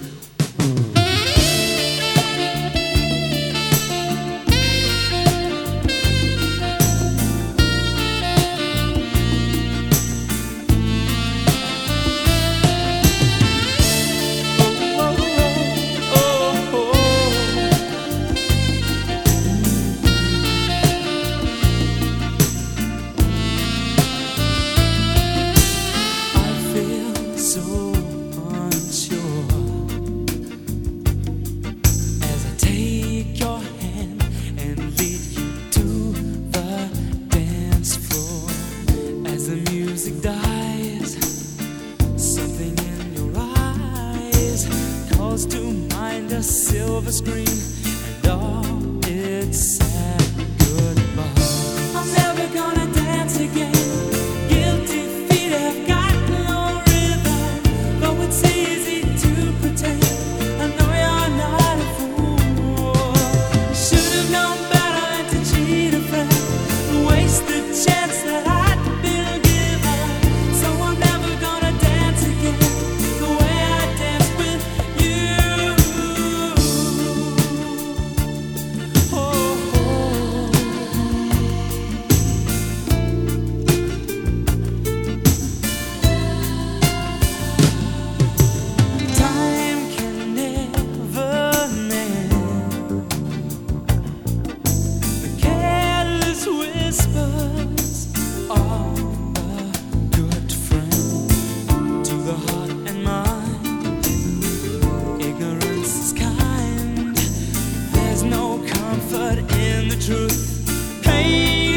real. calls to mind a silver screen and all its sad. the truth. Pain